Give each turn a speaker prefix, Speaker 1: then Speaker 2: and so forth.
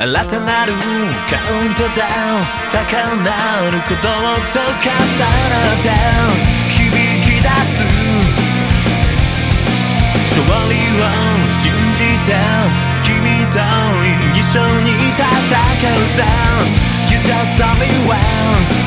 Speaker 1: 新たなるカウントダウン高鳴る鼓動と重なって響き出す。勝利を信じて君と一緒に戦うさ You just saw me well.